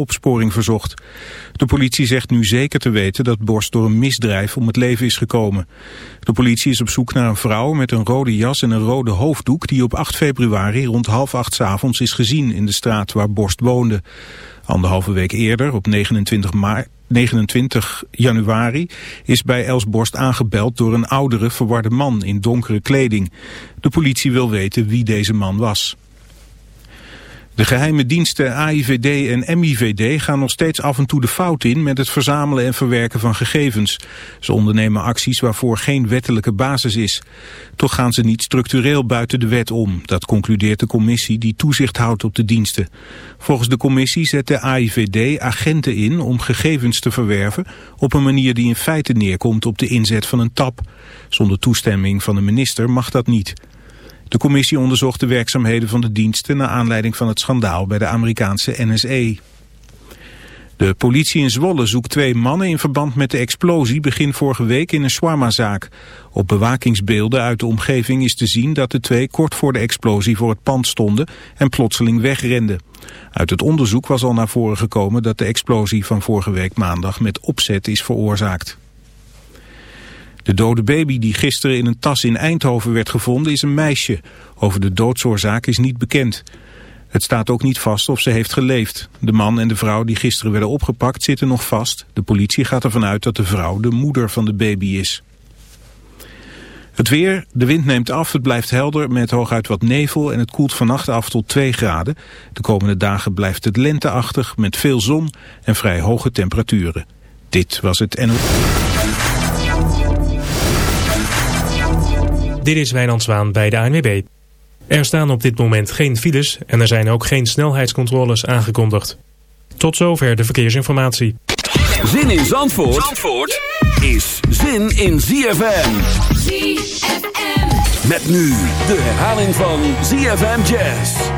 opsporing verzocht. De politie zegt nu zeker te weten dat Borst door een misdrijf om het leven is gekomen. De politie is op zoek naar een vrouw met een rode jas en een rode hoofddoek... die op 8 februari rond half acht s avonds is gezien in de straat waar Borst woonde. Anderhalve week eerder, op 29 maart, 29 januari is bij Elsborst aangebeld door een oudere verwarde man in donkere kleding. De politie wil weten wie deze man was. De geheime diensten AIVD en MIVD gaan nog steeds af en toe de fout in met het verzamelen en verwerken van gegevens. Ze ondernemen acties waarvoor geen wettelijke basis is. Toch gaan ze niet structureel buiten de wet om. Dat concludeert de commissie die toezicht houdt op de diensten. Volgens de commissie zet de AIVD agenten in om gegevens te verwerven op een manier die in feite neerkomt op de inzet van een tap. Zonder toestemming van de minister mag dat niet. De commissie onderzocht de werkzaamheden van de diensten... naar aanleiding van het schandaal bij de Amerikaanse NSE. De politie in Zwolle zoekt twee mannen in verband met de explosie begin vorige week in een shawarma-zaak. Op bewakingsbeelden uit de omgeving is te zien dat de twee kort voor de explosie voor het pand stonden en plotseling wegrenden. Uit het onderzoek was al naar voren gekomen dat de explosie van vorige week maandag met opzet is veroorzaakt. De dode baby die gisteren in een tas in Eindhoven werd gevonden is een meisje. Over de doodsoorzaak is niet bekend. Het staat ook niet vast of ze heeft geleefd. De man en de vrouw die gisteren werden opgepakt zitten nog vast. De politie gaat ervan uit dat de vrouw de moeder van de baby is. Het weer, de wind neemt af, het blijft helder met hooguit wat nevel en het koelt vannacht af tot 2 graden. De komende dagen blijft het lenteachtig met veel zon en vrij hoge temperaturen. Dit was het NO. Dit is Wijnand Zwaan bij de ANWB. Er staan op dit moment geen files en er zijn ook geen snelheidscontroles aangekondigd. Tot zover de verkeersinformatie. Zin in Zandvoort, Zandvoort is zin in ZFM. ZFM. Met nu de herhaling van ZFM Jazz.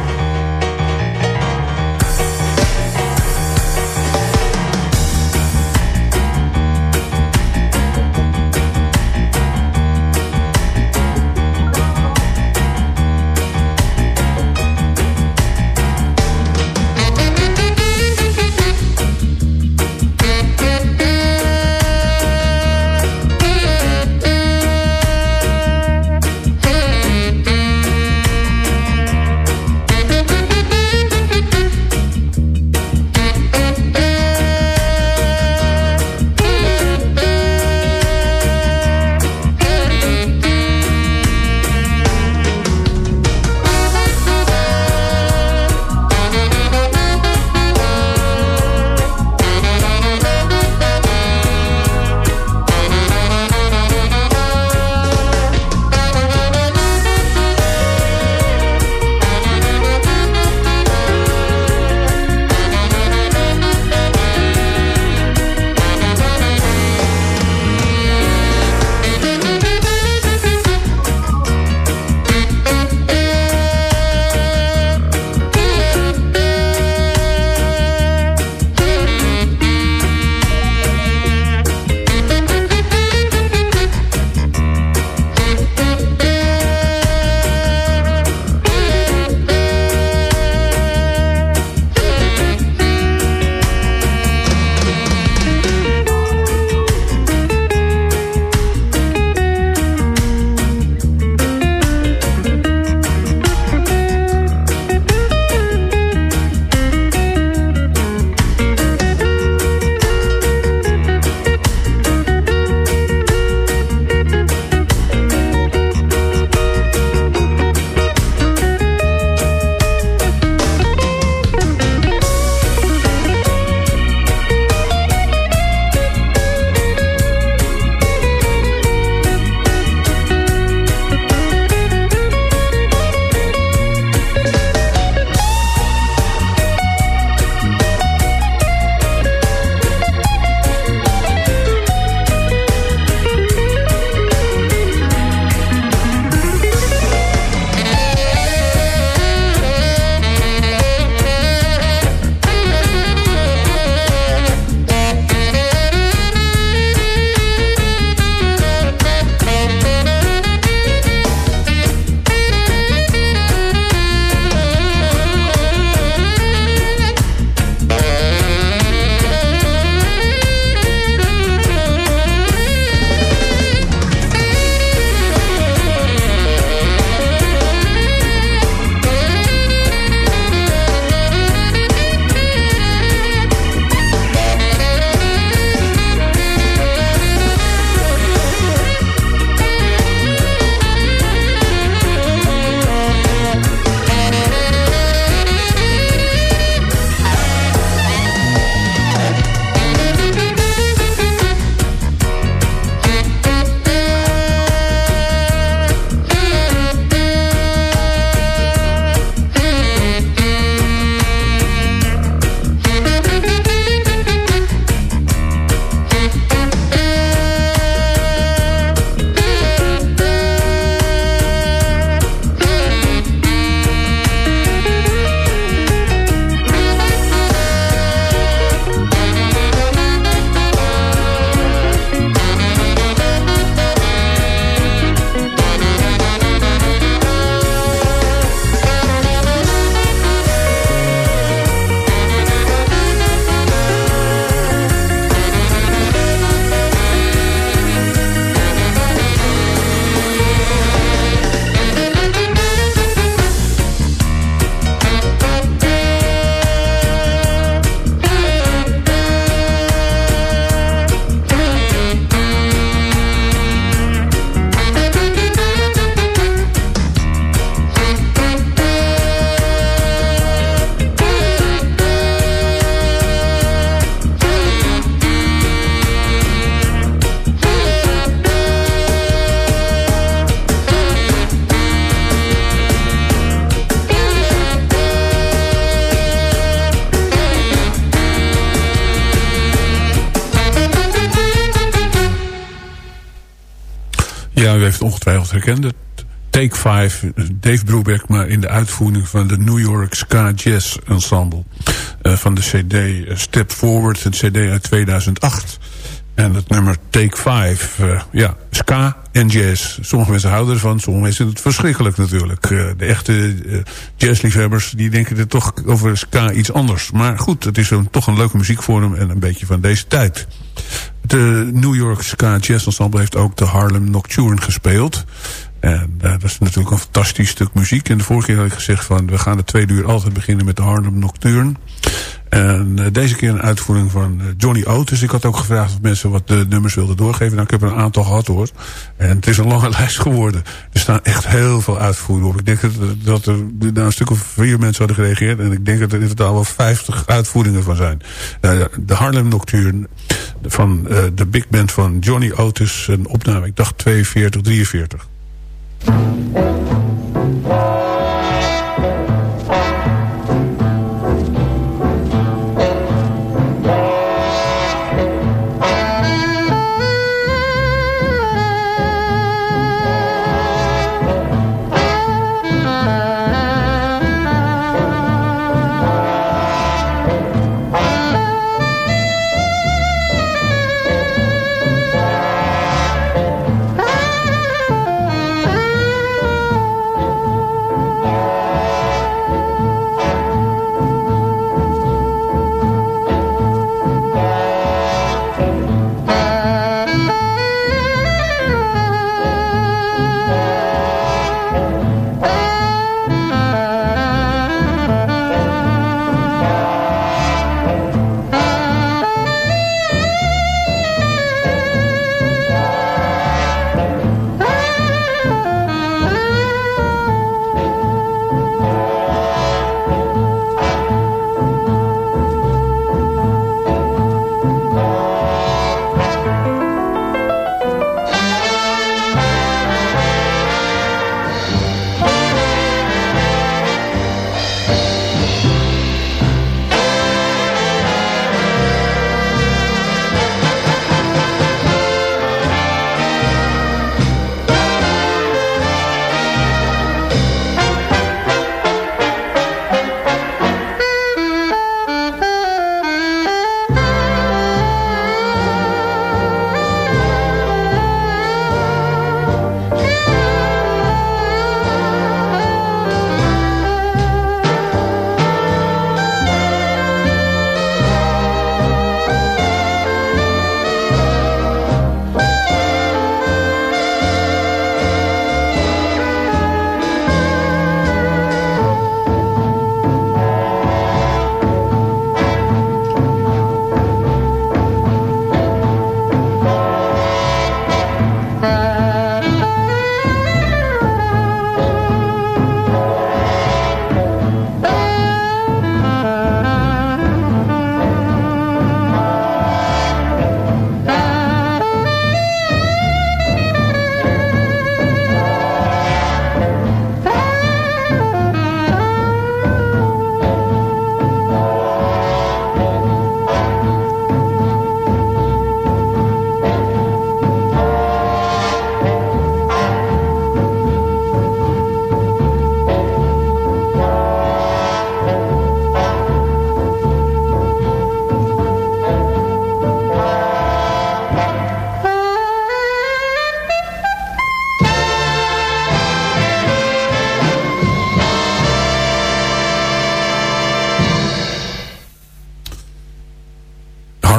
Herkend. Take 5, Dave Brubeck, maar in de uitvoering van de New York Ska Jazz Ensemble. Uh, van de cd Step Forward, een cd uit 2008. En het nummer Take 5, uh, ja, ska en jazz. Sommige mensen houden ervan, sommige mensen vinden het verschrikkelijk natuurlijk. De echte jazzliefhebbers, die denken er toch over ska iets anders. Maar goed, het is toch een leuke muziekvorm en een beetje van deze tijd. De New York Ska Jazz Ensemble heeft ook de Harlem Nocturne gespeeld. En uh, dat is natuurlijk een fantastisch stuk muziek. En de vorige keer had ik gezegd van we gaan de tweede uur altijd beginnen met de Harlem Nocturne. En uh, deze keer een uitvoering van uh, Johnny Otis. Ik had ook gevraagd of mensen wat de nummers wilden doorgeven. Nou, ik heb er een aantal gehad hoor. En het is een lange lijst geworden. Er staan echt heel veel uitvoeringen op. Ik denk dat, er nou, een stuk of vier mensen hadden gereageerd. En ik denk dat er in totaal wel 50 uitvoeringen van zijn. Uh, de Harlem Nocturne van de big band van Johnny Otis. Een opname, ik dacht 42, 43. Música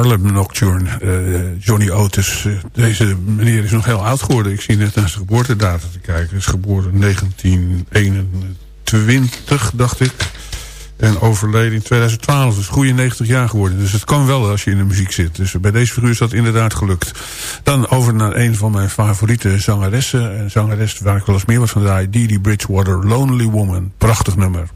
Harlem Nocturne. Uh, Johnny Otis. Uh, deze meneer is nog heel oud geworden. Ik zie net naar zijn geboortedata te kijken. Hij is geboren in 1921, dacht ik. En overleden in 2012. Dus goede 90 jaar geworden. Dus het kan wel als je in de muziek zit. Dus bij deze figuur is dat inderdaad gelukt. Dan over naar een van mijn favoriete zangeressen. Een zangeres waar ik wel eens meer was van draai. Dee Bridgewater, Lonely Woman. Prachtig nummer.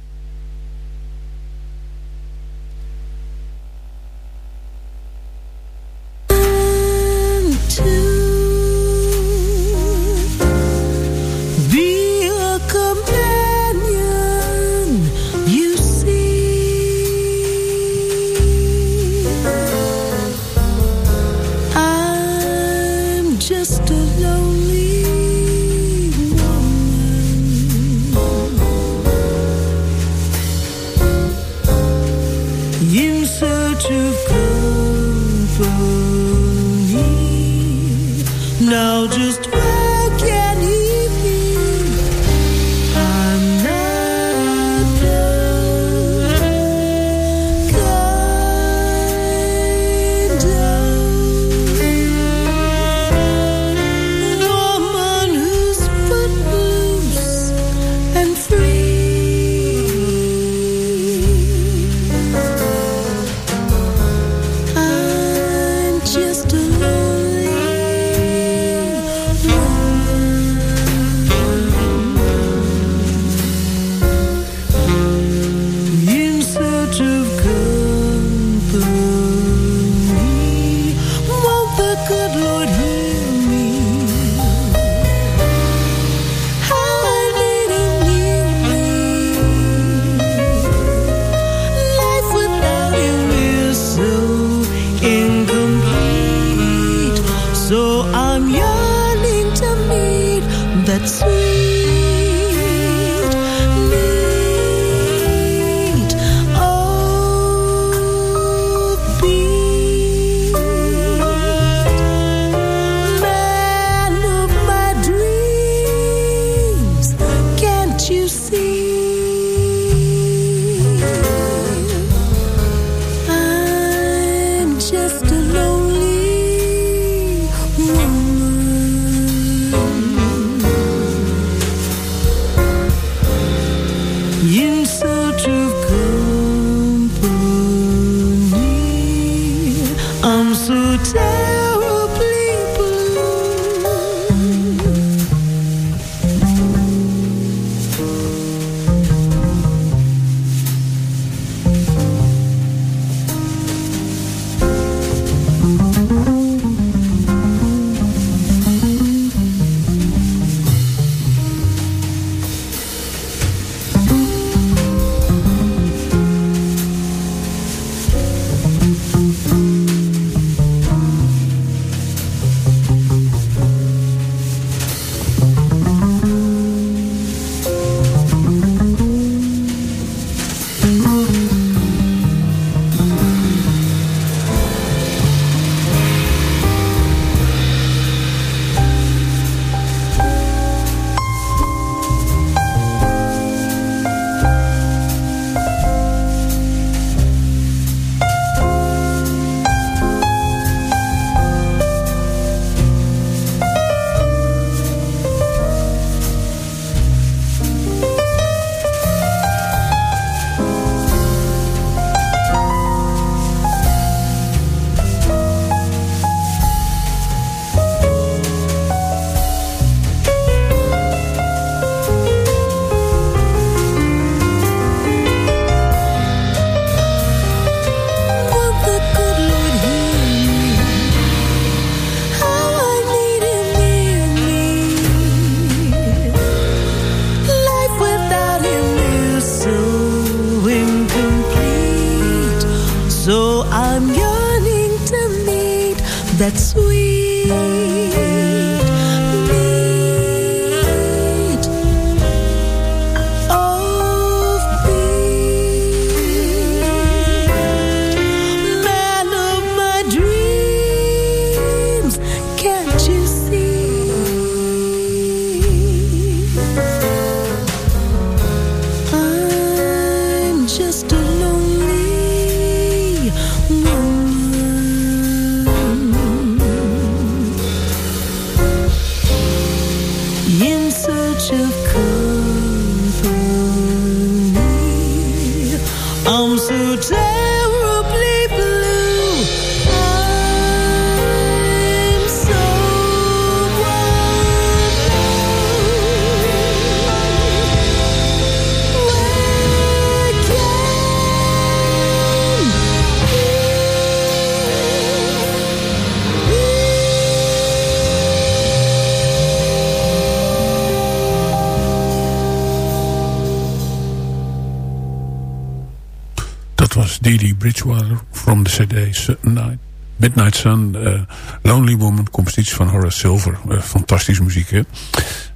was was Didi Bridgewater from the CD Night. Midnight Sun, eh, Lonely Woman, compositie van Horace Silver. Eh, fantastisch muziek, hè?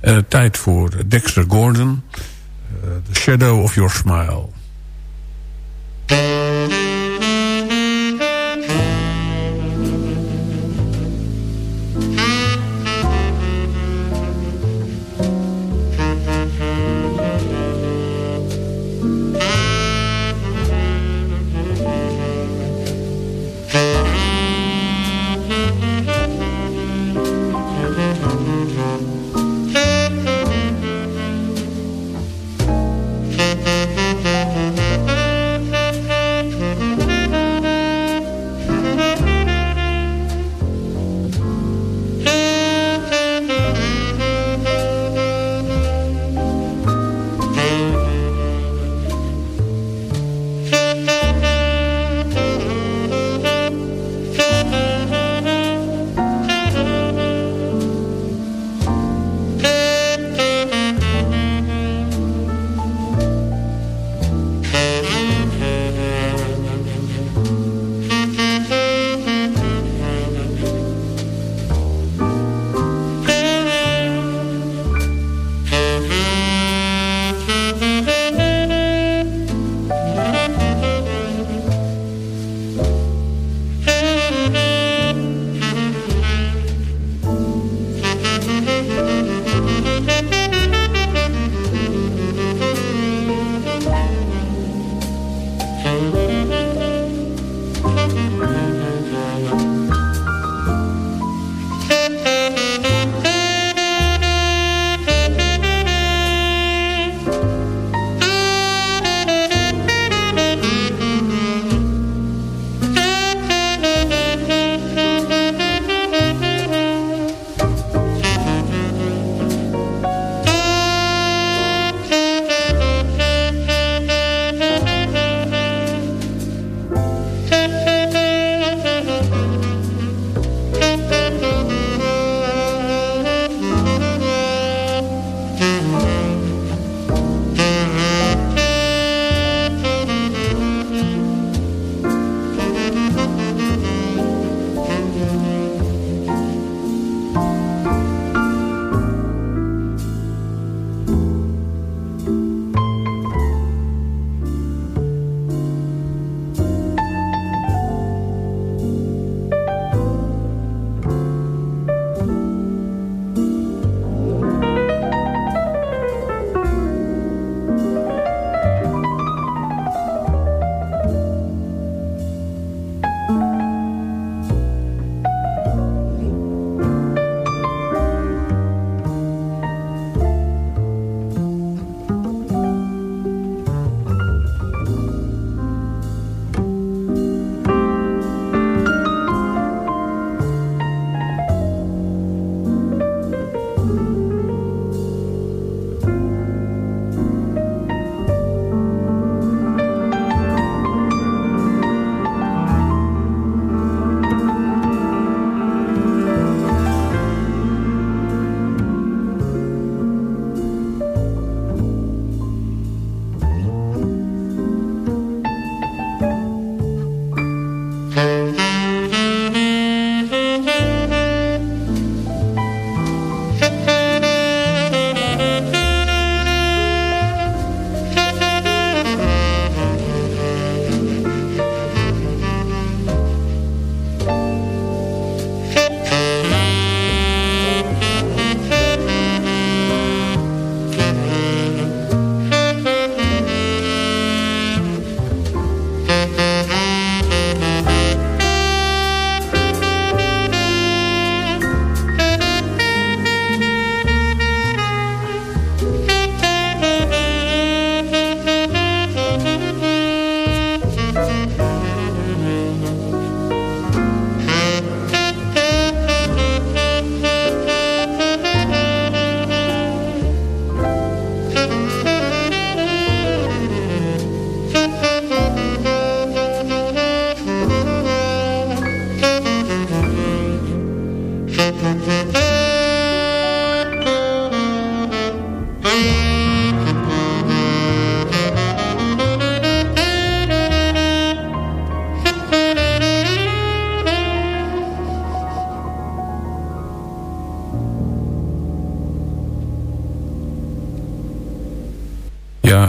Eh, tijd voor Dexter Gordon, The Shadow of Your Smile.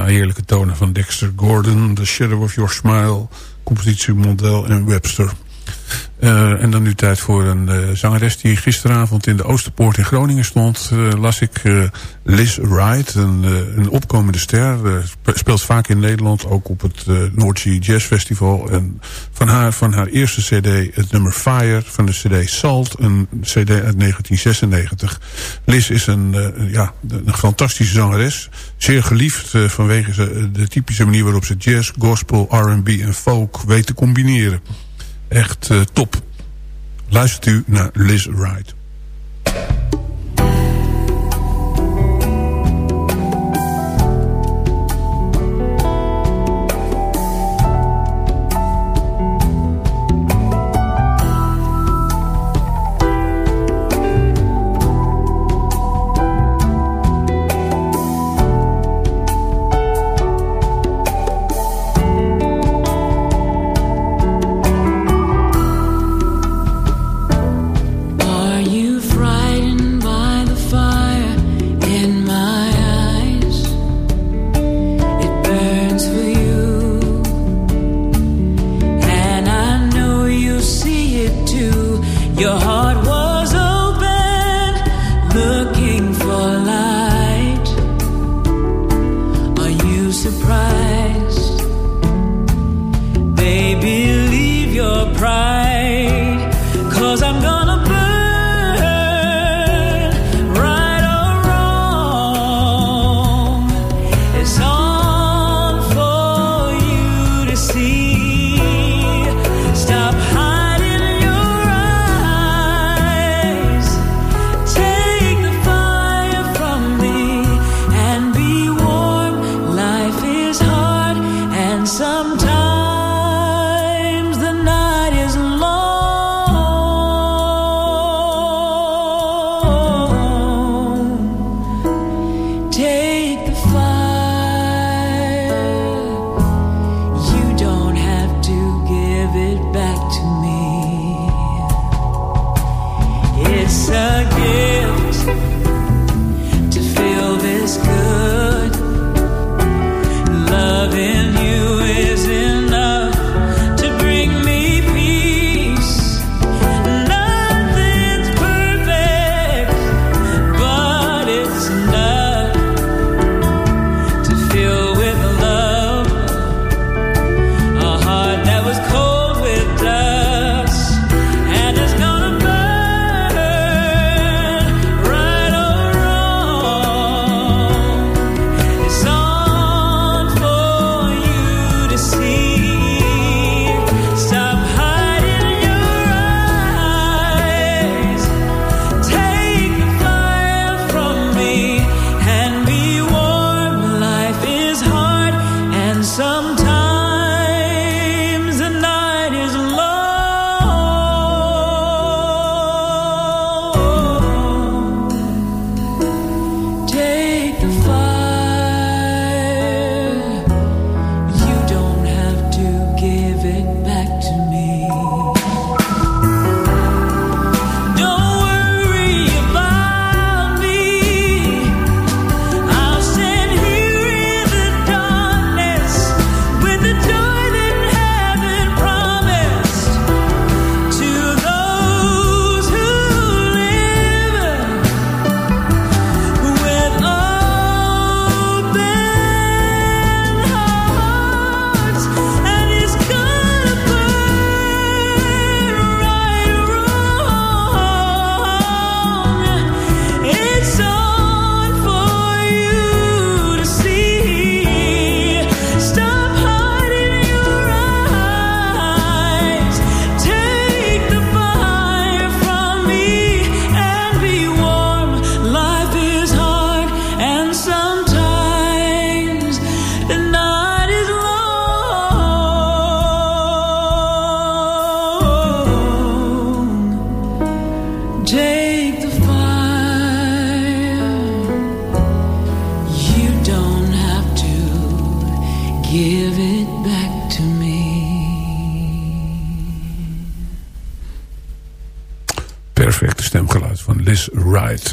Heerlijke tonen van Dexter Gordon, The Shadow of Your Smile, compositie Mondel en Webster. Uh, en dan nu tijd voor een uh, zangeres die gisteravond in de Oosterpoort in Groningen stond. Uh, las ik Liz Wright, een, een opkomende ster. speelt vaak in Nederland, ook op het North Sea Jazz Festival. En van haar, van haar eerste cd, het nummer Fire, van de cd Salt, een cd uit 1996. Liz is een, ja, een fantastische zangeres. Zeer geliefd vanwege de typische manier waarop ze jazz, gospel, R&B en folk weet te combineren. Echt top. Luistert u naar Liz Wright.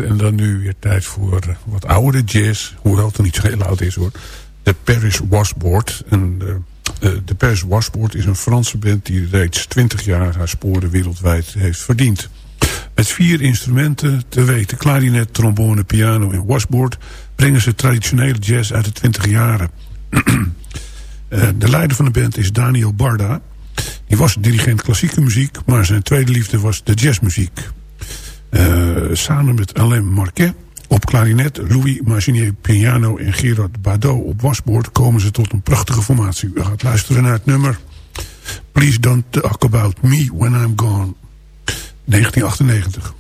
En dan nu weer tijd voor wat oudere jazz. Hoewel het er niet zo heel oud is hoor. de Paris Washboard. En, de Paris Washboard is een Franse band die reeds 20 jaar haar sporen wereldwijd heeft verdiend. Met vier instrumenten, te weten klarinet, trombone, piano en washboard... brengen ze traditionele jazz uit de 20 jaren. de leider van de band is Daniel Barda. Die was dirigent klassieke muziek, maar zijn tweede liefde was de jazzmuziek. Uh, samen met Alain Marquet op klarinet, Louis Maginier piano en Gerard Bardot op wasboord... komen ze tot een prachtige formatie. U gaat luisteren naar het nummer Please Don't Talk About Me When I'm Gone. 1998.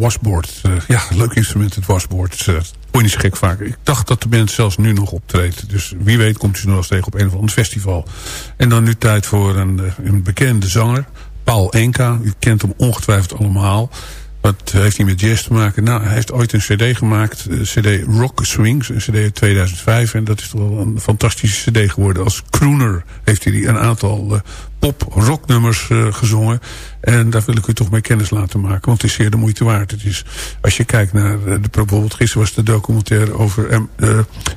Washboard. Uh, ja, leuk instrument, het washboard. Uh, je niet gek vaak. Ik dacht dat de band zelfs nu nog optreedt. Dus wie weet komt u nog eens tegen op een of ander festival. En dan nu tijd voor een, uh, een bekende zanger. Paul Enka. U kent hem ongetwijfeld allemaal. Wat heeft hij met jazz te maken? Nou, hij heeft ooit een cd gemaakt. cd Rock Swings. Een cd uit 2005. En dat is toch wel een fantastische cd geworden. Als crooner heeft hij een aantal pop-rocknummers uh, gezongen. En daar wil ik u toch mee kennis laten maken. Want het is zeer de moeite waard. Het is, als je kijkt naar... De, bijvoorbeeld gisteren was de documentaire over em,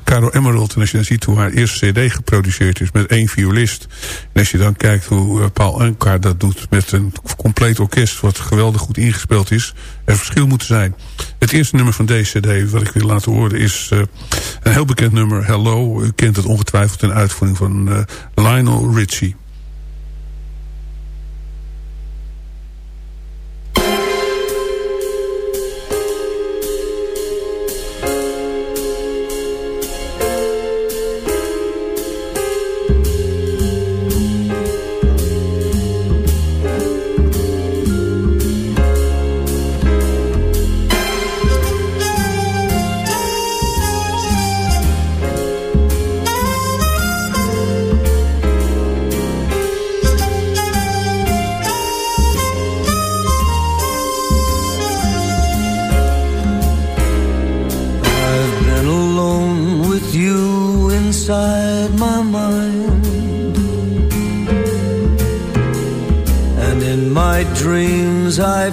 Caro Emerald. En als je dan ziet hoe haar eerste cd geproduceerd is met één violist. En als je dan kijkt hoe Paul Anka dat doet met een compleet orkest... wat geweldig goed ingespeeld is. Er verschil moet zijn. Het eerste nummer van deze cd wat ik wil laten horen is een heel bekend nummer. Hello. U kent het ongetwijfeld in uitvoering van Lionel Richie.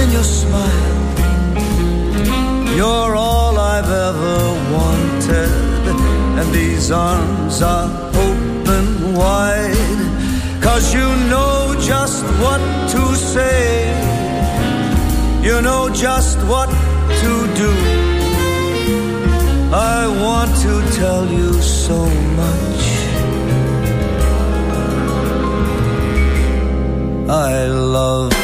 in your smile. You're all I've ever wanted, and these arms are open wide. Cause you know just what to say, you know just what to do. I want to tell you so much. I love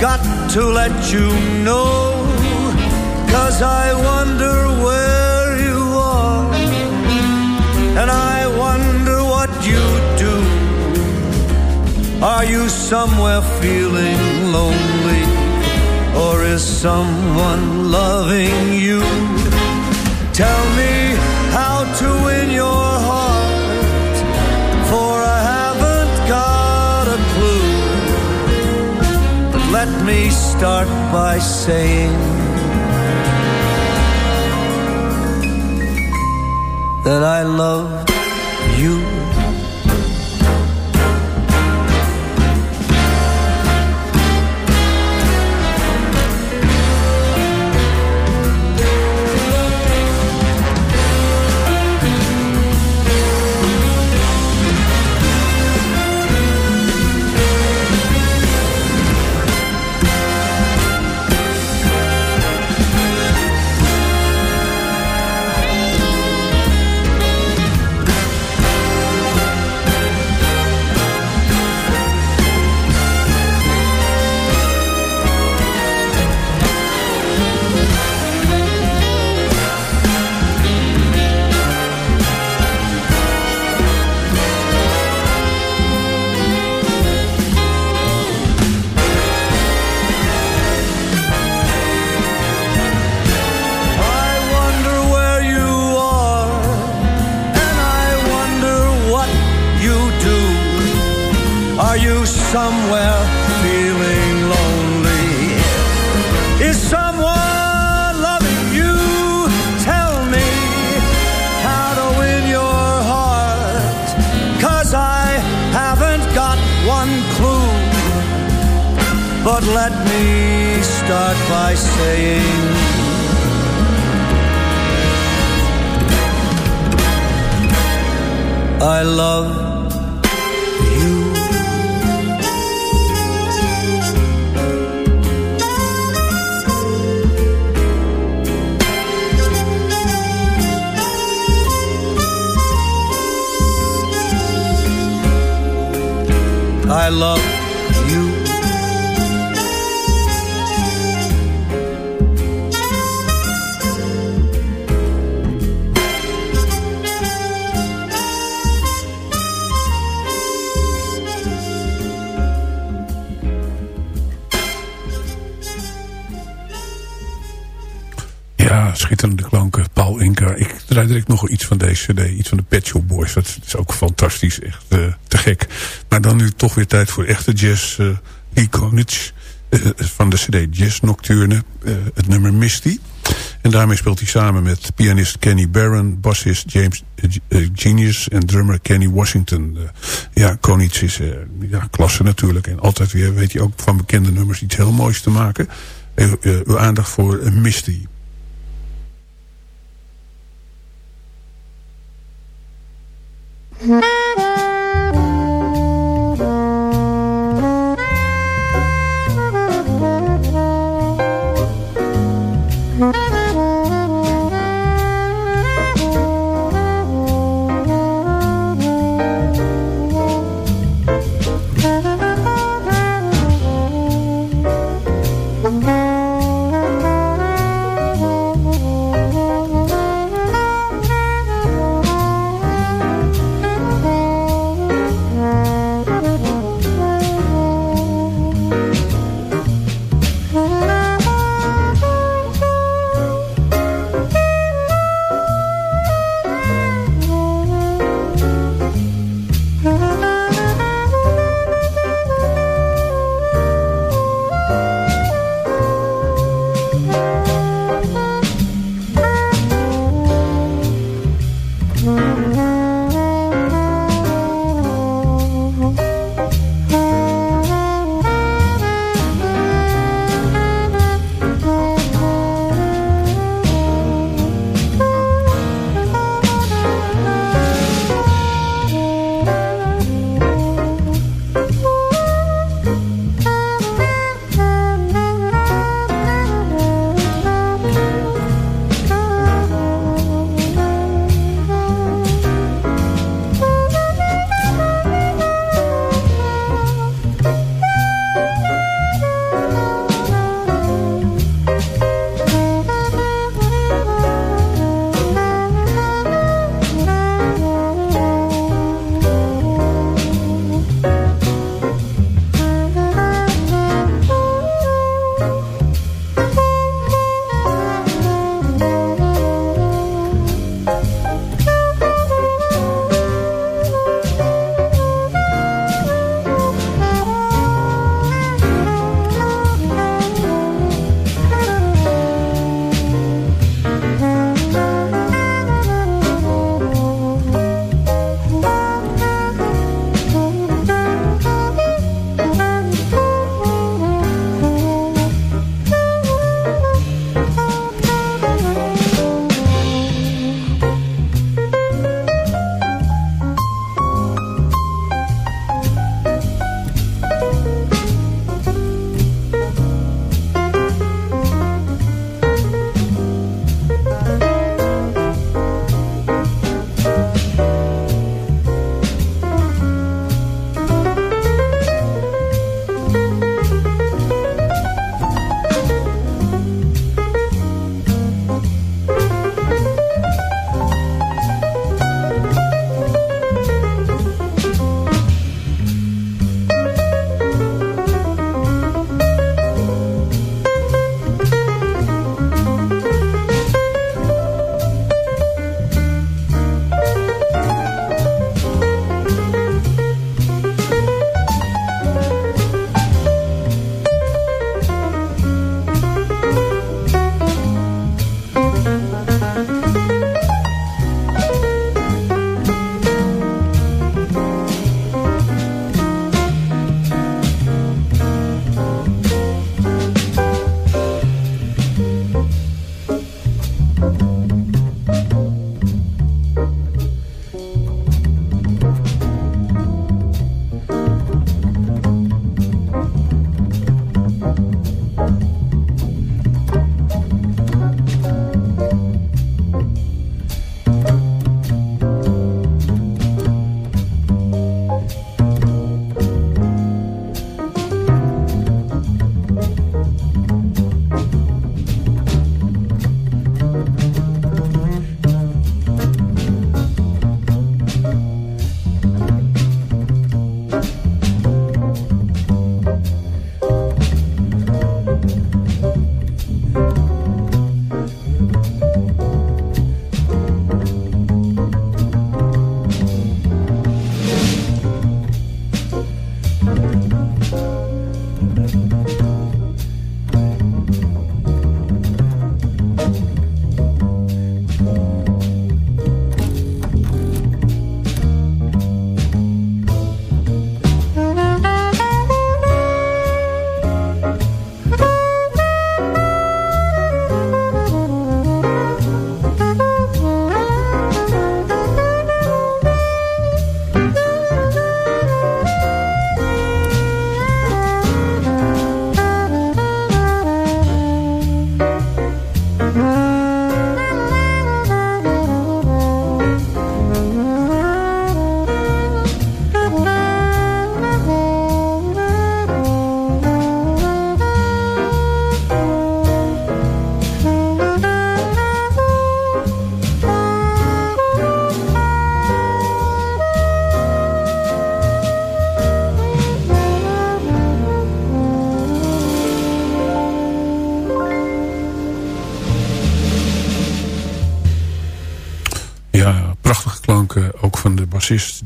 got to let you know Cause I wonder where you are. And I wonder what you do. Are you somewhere feeling lonely? Or is someone loving you? Tell me how to win your me start by saying that I love you. Schitterende klanken. Paul Inca. Ik draai direct nog iets van deze cd. Iets van de Pet Shop Boys. Dat is ook fantastisch. Echt uh, te gek. Maar dan nu toch weer tijd voor echte jazz. Uh, Iconic. Uh, van de cd Jazz Nocturne. het nummer Misty. En daarmee speelt hij samen met pianist Kenny Barron, bassist James Genius en drummer Kenny Washington. ja, Konitz is ja, klasse natuurlijk. En altijd weer weet je ook van bekende nummers iets heel moois te maken. Uw aandacht voor Misty. Mm-hmm.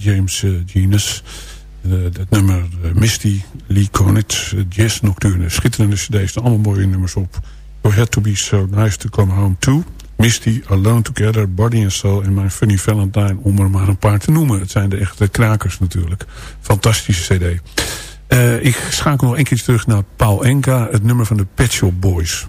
James uh, Genus. Het nummer Misty, Lee Konitz, Jazz Nocturne. Schitterende cd's, allemaal mooie nummers op. You had to be so nice to come home to. Misty, Alone Together, Body and Soul en My Funny Valentine. Om er maar een paar te noemen. Het zijn de echte krakers natuurlijk. Fantastische cd. Ik schakel nog een keer terug naar Paul Enka. Het nummer van de Pet Shop Boys.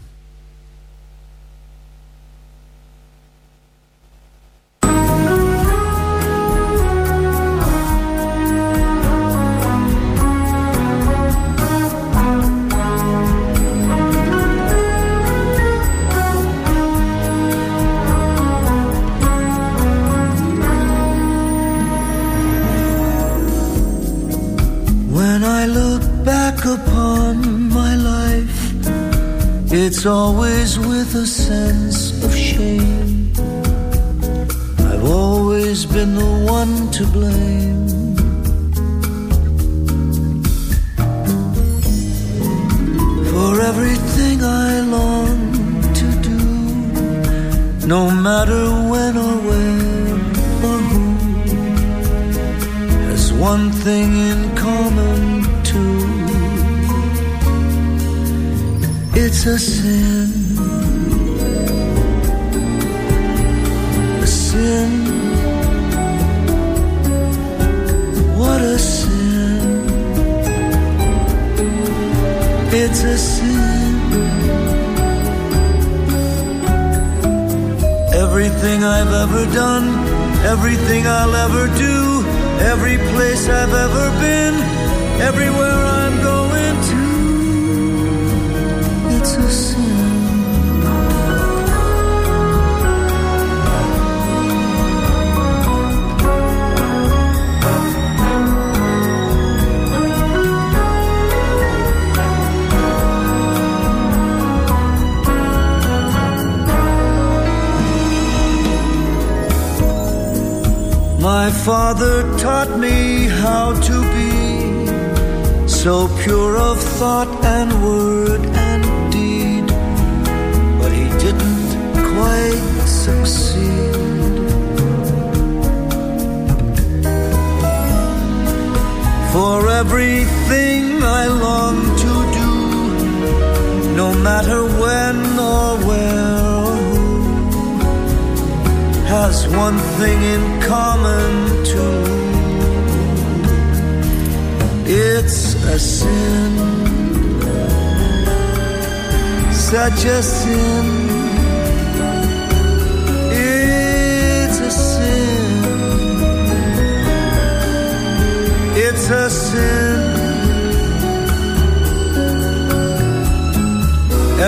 Been the one to blame. For everything I long to do, no matter when or where or who, has one thing in common too. It's a sin. I've ever done, everything I'll ever do, every place I've ever been, everywhere I'm My father taught me how to be so pure of thought and word and deed, but he didn't quite succeed. For everything I long to do, no matter when or where has one thing in common too. It's a sin, such a sin. It's a sin. It's a sin.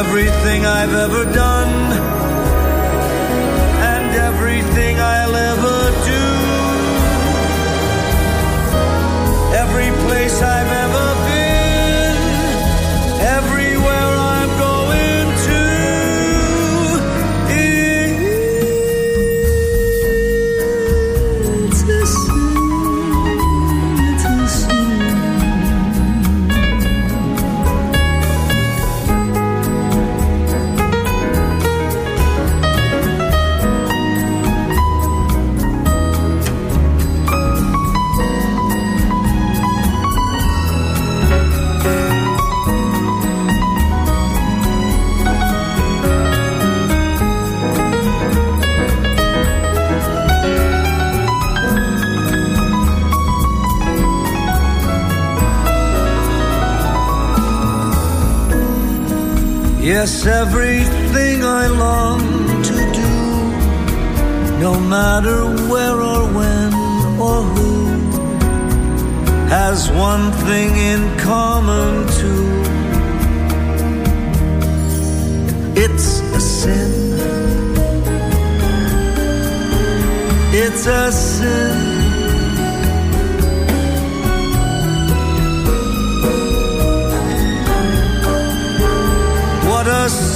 Everything I've ever done do. Every place I've ever Yes, everything I long to do, no matter where or when or who, has one thing in common too. It's a sin. It's a sin.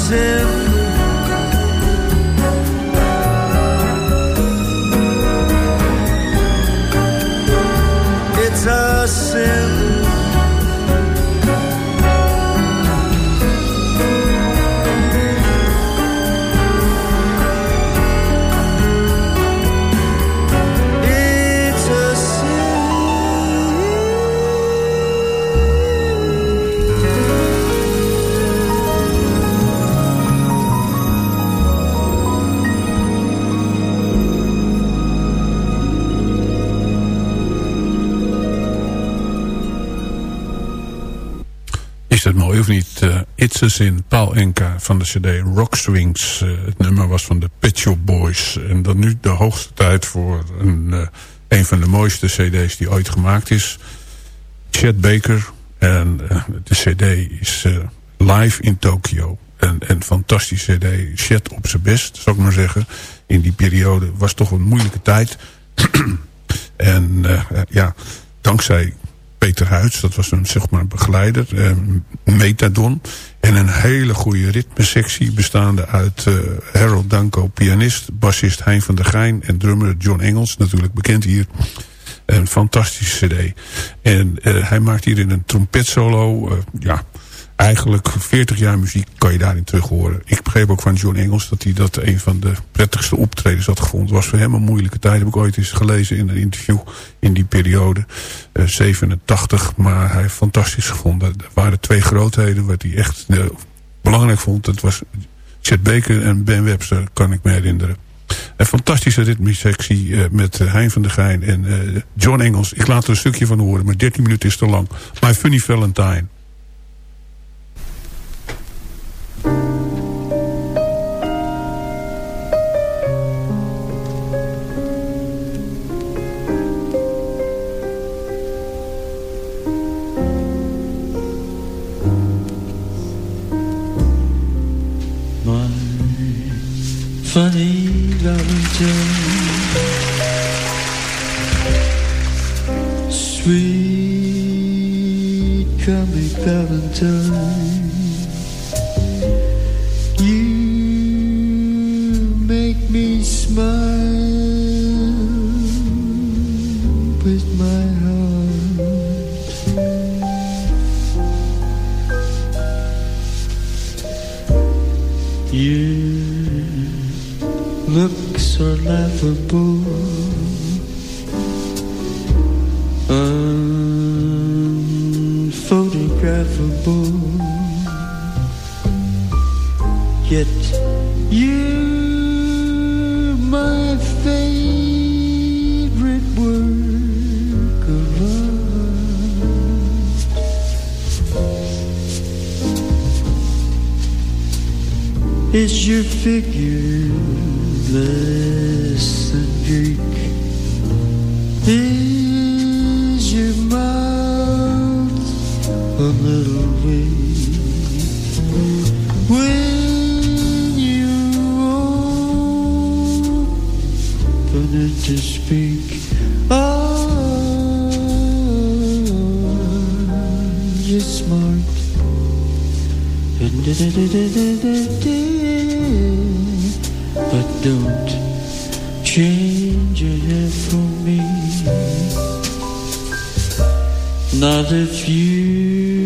A sin. Mooi of niet? Uh, It's a Sin, Paul Enka van de cd Rock Swings. Uh, het nummer was van de Pet Boys. En dan nu de hoogste tijd voor een, uh, een van de mooiste cd's die ooit gemaakt is. Chet Baker. En de cd is live in Tokyo. En een fantastische cd. Chet op zijn best, zou ik maar zeggen. In die periode was toch een moeilijke tijd. en ja, dankzij Peter Huids, dat was een zeg maar, begeleider, eh, Metadon. En een hele goede ritmesectie bestaande uit uh, Harold Danko, pianist, bassist Hein van der Geijn en drummer John Engels, natuurlijk bekend hier. Een fantastische cd. En uh, hij maakt hier in een trompetsolo, uh, ja, eigenlijk 40 jaar muziek kan je daarin terug horen. Ik begreep ook van John Engels dat hij dat een van de prettigste optredens had gevonden. Het was voor hem een moeilijke tijd. Heb ik ooit eens gelezen in een interview in die periode. Uh, 87. Maar hij heeft fantastisch gevonden. Er waren twee grootheden wat hij echt uh, belangrijk vond. Dat was Chet Baker en Ben Webster, kan ik me herinneren. Een fantastische ritmesectie uh, met Hein van der Geijn en John Engels. Ik laat er een stukje van horen, maar 13 minuten is te lang. My Funny Valentine. Change hair for me. Not if you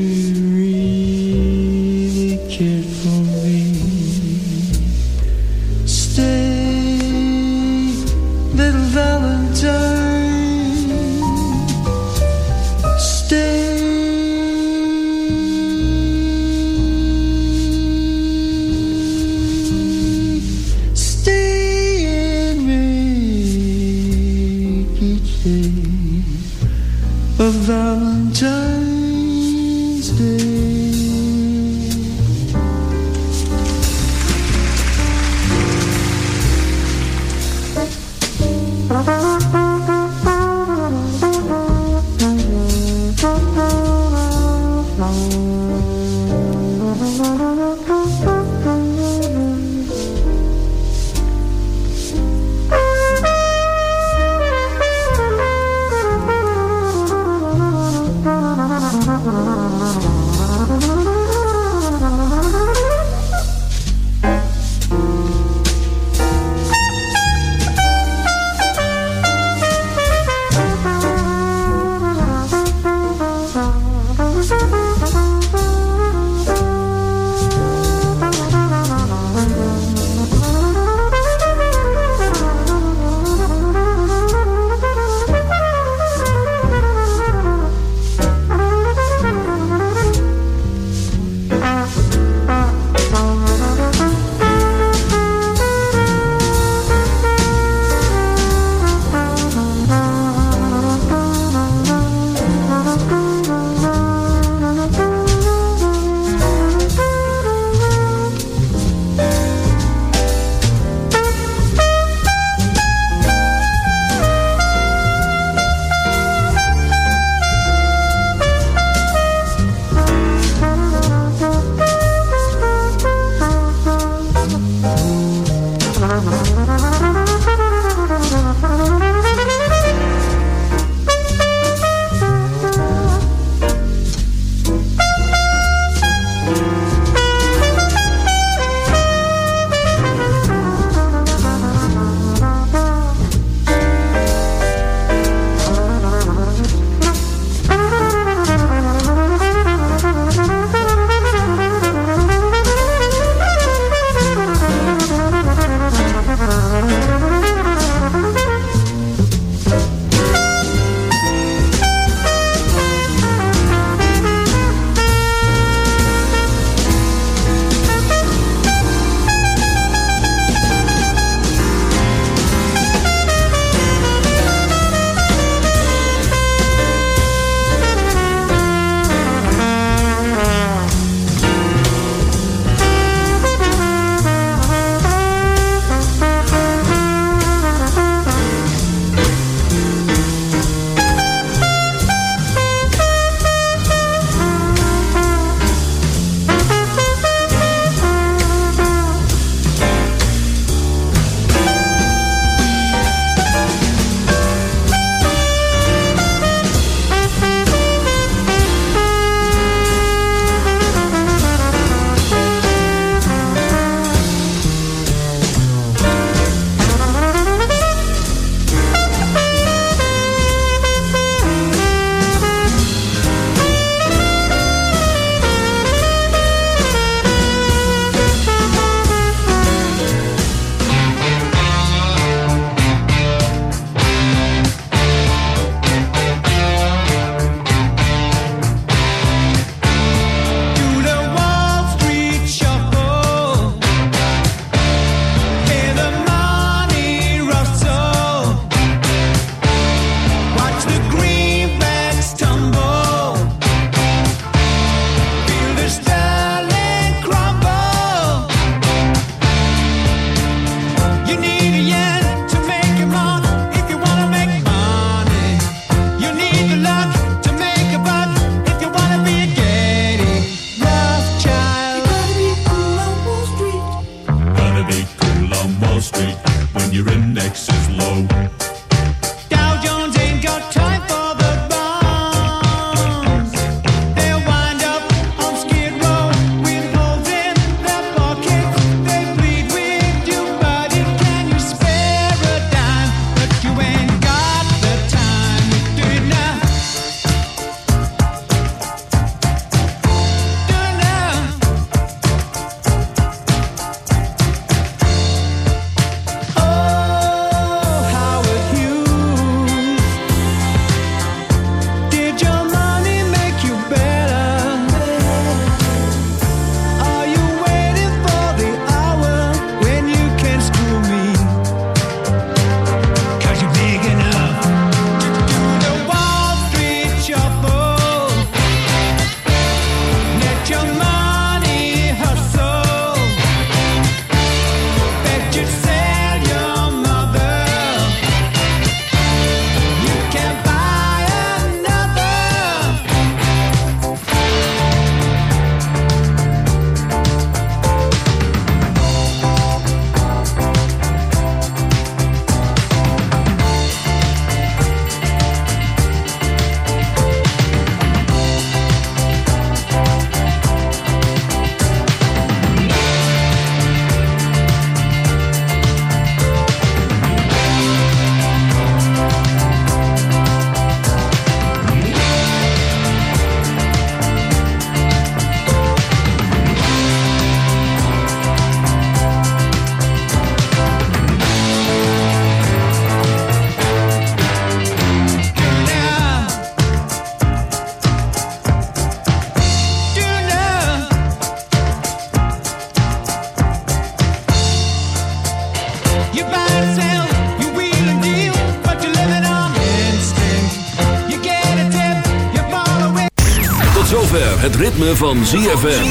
van ZFM.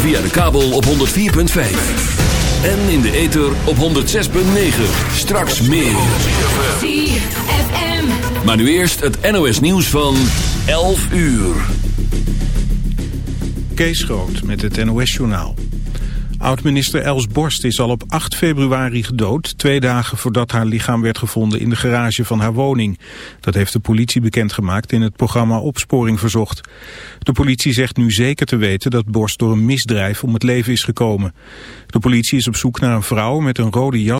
Via de kabel op 104.5. En in de ether op 106.9. Straks meer. ZFM. Maar nu eerst het NOS nieuws van 11 uur. Kees Groot met het NOS journaal. Oud-minister Els Borst is al op 8 februari gedood... twee dagen voordat haar lichaam werd gevonden in de garage van haar woning. Dat heeft de politie bekendgemaakt in het programma Opsporing Verzocht. De politie zegt nu zeker te weten dat Borst door een misdrijf om het leven is gekomen. De politie is op zoek naar een vrouw met een rode jas.